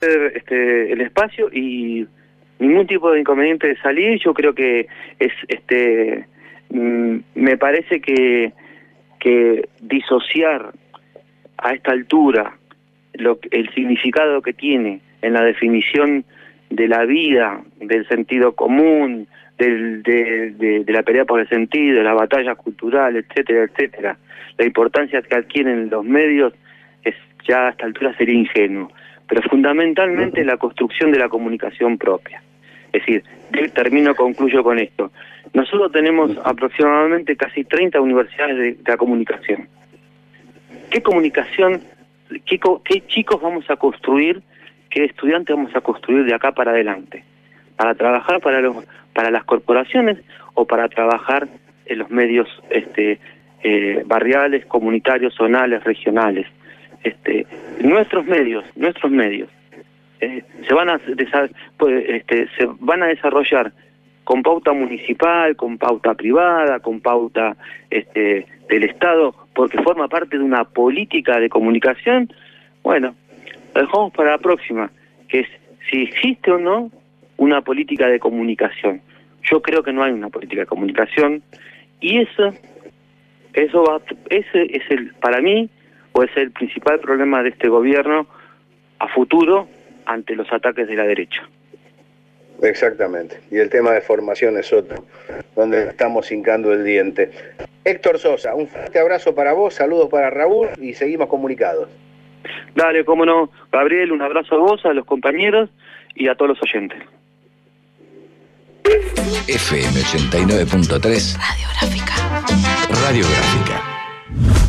este, el espacio y ningún tipo de inconveniente de salir. Yo creo que es, este, mm, me parece que, que disociar a esta altura lo, el significado que tiene en la definición de la vida, del sentido común, del, de, de, la pelea por el sentido, de la batalla cultural, etcétera, etcétera, la importancia que adquieren los medios, es ya a esta altura sería ingenuo, pero fundamentalmente la construcción de la comunicación propia. Es decir, termino, concluyo con esto. Nosotros tenemos aproximadamente casi 30 universidades de, la comunicación. ¿Qué comunicación, qué, chicos vamos a construir, qué estudiantes vamos a construir de acá para adelante? ¿Para trabajar para, los, para las corporaciones o para trabajar en los medios este, eh, barriales, comunitarios, zonales, regionales? Este, nuestros medios, nuestros medios eh, se van a pues, este, se van a desarrollar con pauta municipal, con pauta privada, con pauta este, del Estado, porque forma parte de una política de comunicación, bueno, dejamos para la próxima, que es si existe o no una política de comunicación. Yo creo que no hay una política de comunicación y eso, eso va, ese es el, para mí, o es el principal problema de este gobierno a futuro ante los ataques de la derecha. Exactamente. Y el tema de formación es otro, donde estamos hincando el diente. Héctor Sosa, un fuerte abrazo para vos, saludos para Raúl y seguimos comunicados. Dale, cómo no. Gabriel, un abrazo a vos, a los compañeros y a todos los oyentes. FM 89.3 Radiográfica. Radiográfica.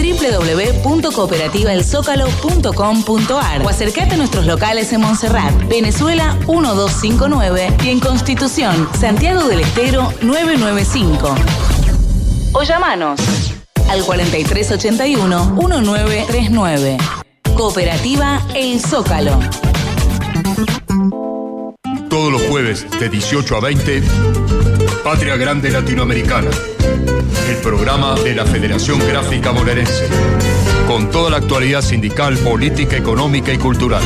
www.cooperativaelzócalo.com.ar o acércate a nuestros locales en Montserrat, Venezuela 1259 y en Constitución, Santiago del Estero 995. O llamanos al 4381-1939. Cooperativa El Zócalo. Todos los jueves de 18 a 20, Patria Grande Latinoamericana, el programa de la Federación Gráfica Bonaerense, con toda la actualidad sindical, política, económica y cultural.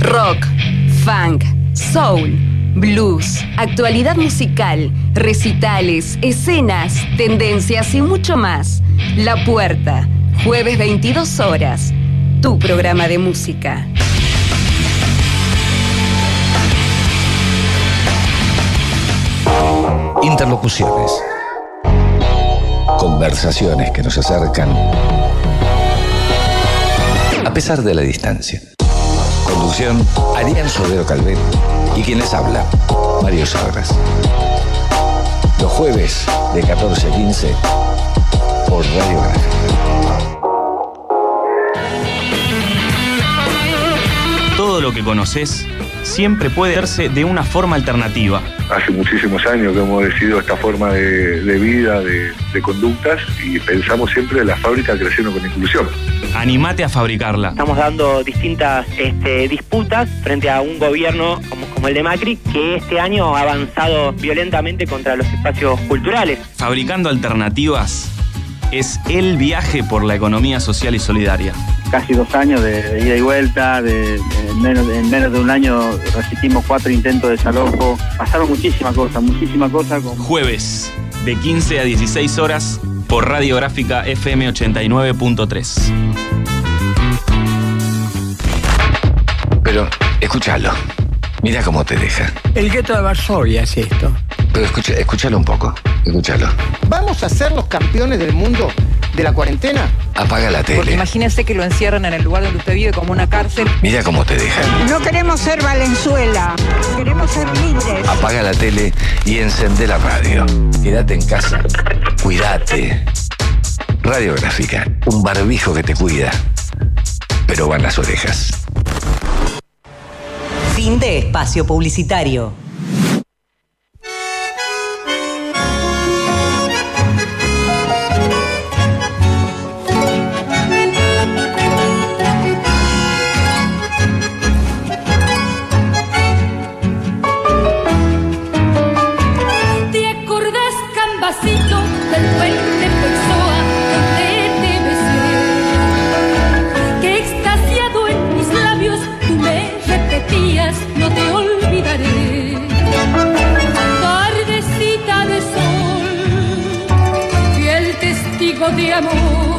Rock, funk, soul blues, actualidad musical, recitales, escenas, tendencias y mucho más. La Puerta, jueves 22 horas. Tu programa de música. Interlocuciones. Conversaciones que nos acercan a pesar de la distancia. Conducción, Ariel Sodero Calvet y quien les habla, Mario Sagras. Los jueves de 14 a 15 por Radio Todo lo que conoces siempre puede verse de una forma alternativa. Hace muchísimos años que hemos decidido esta forma de, vida, de, de, conductas y pensamos siempre en la fábrica creciendo con inclusión. Animate a fabricarla. Estamos dando distintas este, disputas frente a un gobierno como, como el de Macri que este año ha avanzado violentamente contra los espacios culturales. Fabricando alternativas es el viaje por la economía social y solidaria. Casi dos años de, ida y vuelta, de, en, menos, en, menos, de un año resistimos cuatro intentos de desalojo. Pasaron muchísimas cosas, muchísimas cosas. Jueves, de 15 a 16 horas, por Radiográfica FM 89.3. Pero, escúchalo. Mira cómo te deja. El gueto de Varsovia es esto. Pero escucha, escúchalo un poco. Escúchalo. ¿Vamos a ser los campeones del mundo de la cuarentena? Apaga la tele. Porque imagínese que lo encierran en el lugar donde usted vive como una cárcel. Mira cómo te deja. No queremos ser Valenzuela. Queremos ser libres. Apaga la tele y encende la radio. Quédate en casa. Cuídate. Radiográfica. Un barbijo que te cuida. Pero van las orejas. Fin de espacio publicitario. amor.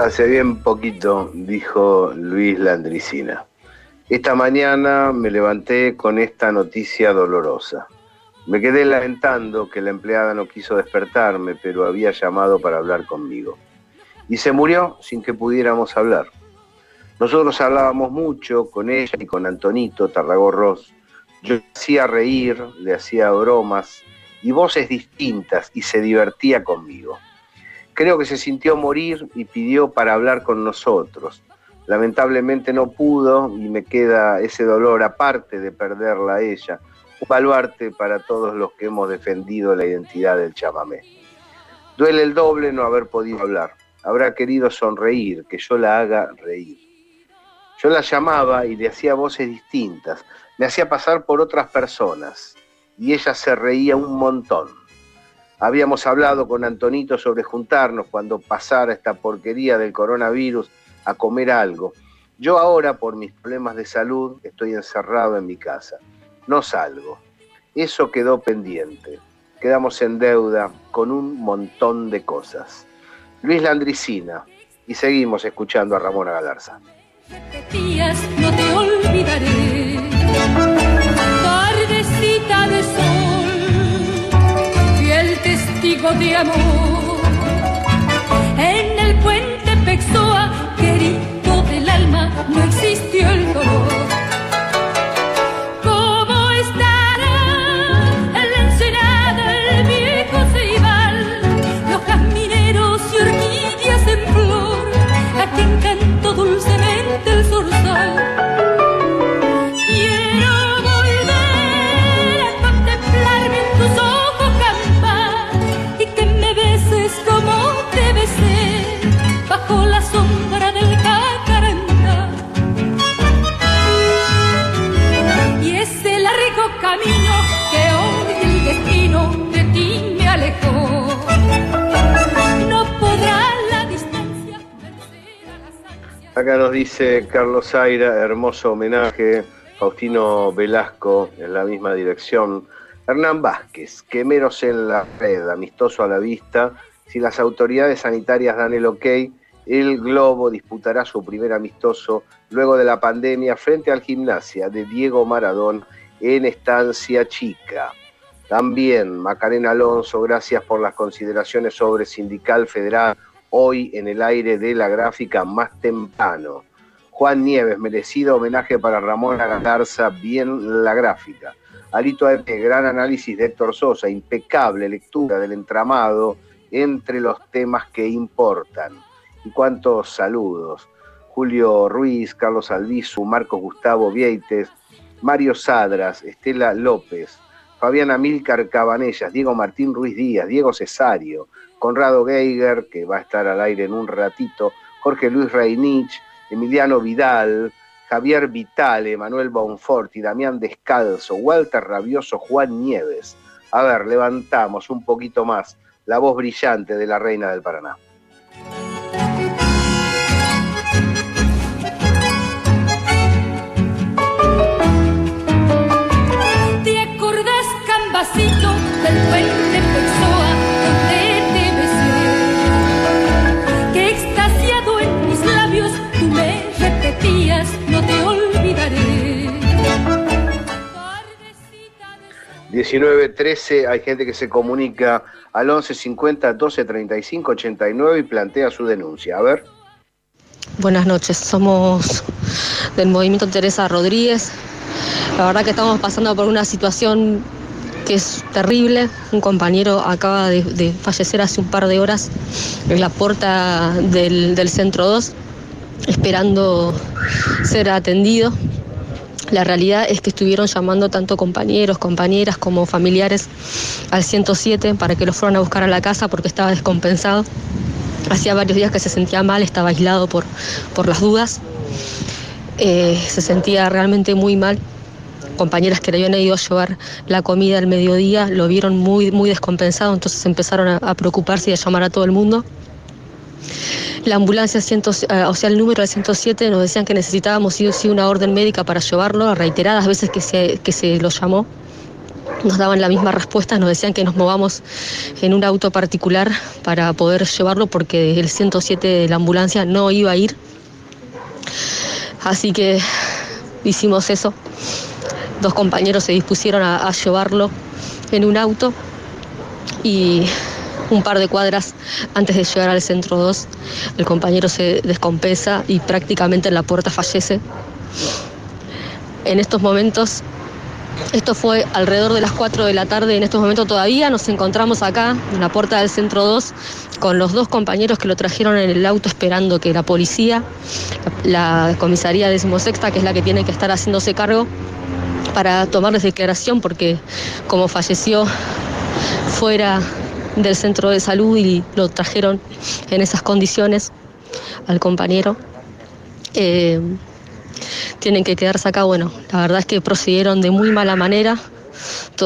Hace bien poquito, dijo Luis Landricina. Esta mañana me levanté con esta noticia dolorosa. Me quedé lamentando que la empleada no quiso despertarme, pero había llamado para hablar conmigo. Y se murió sin que pudiéramos hablar. Nosotros hablábamos mucho con ella y con Antonito Tarragorros. Yo le hacía reír, le hacía bromas y voces distintas y se divertía conmigo. Creo que se sintió morir y pidió para hablar con nosotros. Lamentablemente no pudo y me queda ese dolor aparte de perderla a ella, un baluarte para todos los que hemos defendido la identidad del chamamé. Duele el doble no haber podido hablar. Habrá querido sonreír, que yo la haga reír. Yo la llamaba y le hacía voces distintas, me hacía pasar por otras personas y ella se reía un montón. Habíamos hablado con Antonito sobre juntarnos cuando pasara esta porquería del coronavirus a comer algo. Yo ahora, por mis problemas de salud, estoy encerrado en mi casa. No salgo. Eso quedó pendiente. Quedamos en deuda con un montón de cosas. Luis Landricina. Y seguimos escuchando a Ramona Galarza. no te olvidaré. En el puente Pexoa querido del alma, no existió el dolor. Dice Carlos Zaira, hermoso homenaje. Faustino Velasco en la misma dirección. Hernán Vázquez, quemeros en la red, amistoso a la vista. Si las autoridades sanitarias dan el ok, el Globo disputará su primer amistoso luego de la pandemia frente al gimnasia de Diego Maradón en Estancia Chica. También Macarena Alonso, gracias por las consideraciones sobre Sindical Federal hoy en el aire de la gráfica más temprano. Juan Nieves, merecido homenaje para Ramón Galarza, bien la gráfica. Alito Aepe, gran análisis de Héctor Sosa, impecable lectura del entramado entre los temas que importan. Y cuántos saludos. Julio Ruiz, Carlos Albizu, Marcos Gustavo Vieites, Mario Sadras, Estela López, Fabiana Milcar Cabanellas, Diego Martín Ruiz Díaz, Diego Cesario, Conrado Geiger, que va a estar al aire en un ratito, Jorge Luis Reinich, Emiliano Vidal, Javier Vitale, Manuel Bonforti, Damián Descalzo, Walter Rabioso, Juan Nieves. A ver, levantamos un poquito más la voz brillante de la reina del Paraná. ¿Te acordás, Cambacito, del 1913, hay gente que se comunica al 11 50 12 35 89 y plantea su denuncia. A ver. Buenas noches, somos del movimiento Teresa Rodríguez. La verdad que estamos pasando por una situación que es terrible. Un compañero acaba de, de fallecer hace un par de horas en la puerta del, del centro 2, esperando ser atendido. La realidad es que estuvieron llamando tanto compañeros, compañeras como familiares al 107 para que lo fueran a buscar a la casa porque estaba descompensado. Hacía varios días que se sentía mal, estaba aislado por, por las dudas. Eh, se sentía realmente muy mal. Compañeras que le habían ido a llevar la comida al mediodía lo vieron muy, muy descompensado, entonces empezaron a preocuparse y a llamar a todo el mundo. La ambulancia, 100, eh, o sea, el número del 107 nos decían que necesitábamos sí o sí una orden médica para llevarlo, a reiteradas veces que se, que se lo llamó. nos daban la misma respuesta, nos decían que nos movamos en un auto particular para poder llevarlo porque el 107 de la ambulancia no iba a ir. Así que hicimos eso. Dos compañeros se dispusieron a, a llevarlo en un auto y un par de cuadras antes de llegar al centro 2, el compañero se descompensa y prácticamente en la puerta fallece. En estos momentos, esto fue alrededor de las 4 de la tarde, en estos momentos todavía nos encontramos acá, en la puerta del centro 2, con los dos compañeros que lo trajeron en el auto esperando que la policía, la comisaría decimosexta, que es la que tiene que estar haciéndose cargo, para tomarles declaración, porque como falleció fuera del centro de salud y lo trajeron en esas condiciones al compañero. Eh, tienen que quedarse acá, bueno, la verdad es que procedieron de muy mala manera.